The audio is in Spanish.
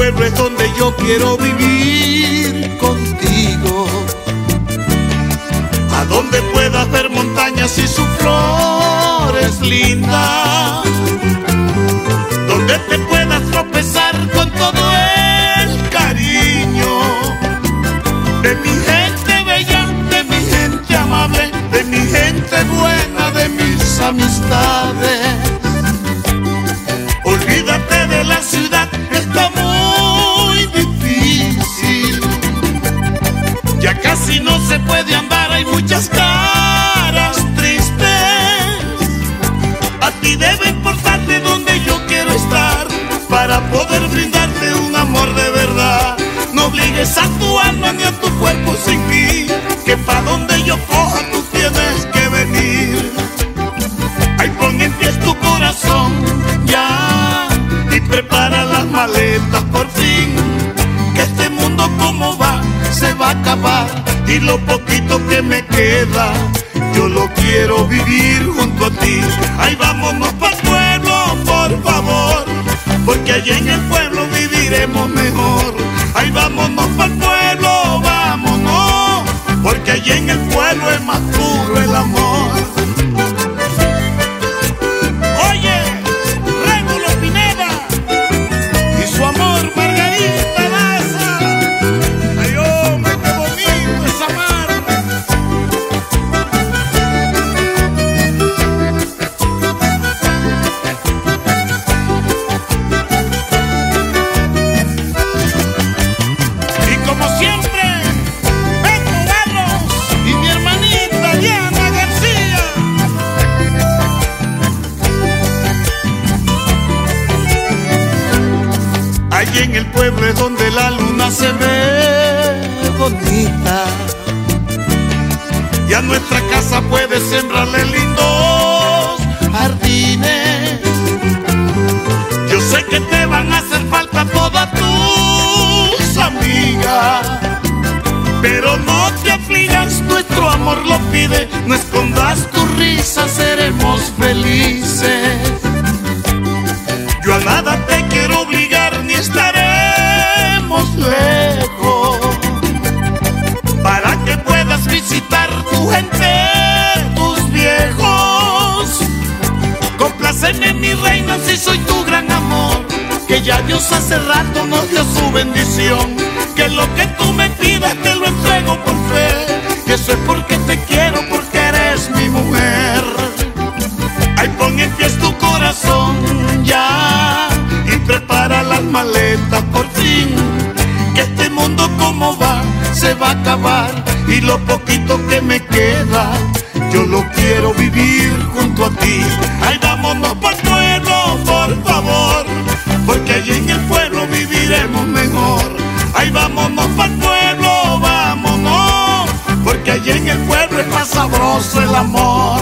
pueblo es donde yo quiero vivir contigo. A donde puedas ver montañas y sus flores lindas. Donde te puedas tropezar con todo el cariño de mi gente bella, de mi gente amable, de mi gente buena, de mis amistades. Casi no se puede andar, hay muchas caras tristes. A ti debe importarte donde yo quiero estar para poder brindarte un amor de verdad. No obligues a tu alma ni a tu cuerpo sin mí, que pa' donde yo coja tú tienes que venir. Ahí pon en pie tu corazón ya y prepara acabar y lo poquito que me queda yo lo quiero vivir junto a ti. Ahí vámonos para el pueblo, por favor, porque allí en el pueblo viviremos mejor. Ahí vámonos para el pueblo, vámonos, porque allí en el pueblo es más puro el amor. En el pueblo es donde la luna se ve bonita. Y a nuestra casa puedes sembrarle amor lo pide. No escondas tu risa, seremos felices. Yo a nada te quiero obligar ni estaremos lejos para que puedas visitar tu gente, tus viejos. Compláceme mi reina si soy tu gran amor, que ya Dios hace rato nos dio su bendición, que lo que tú me pidas te lo entrego por fe, va a acabar y lo poquito que me queda, yo lo quiero vivir junto a ti. Ay, vámonos para el pueblo, por favor, porque allí en el pueblo viviremos mejor. Ay, vámonos para el pueblo, vámonos, porque allí en el pueblo es más sabroso el amor.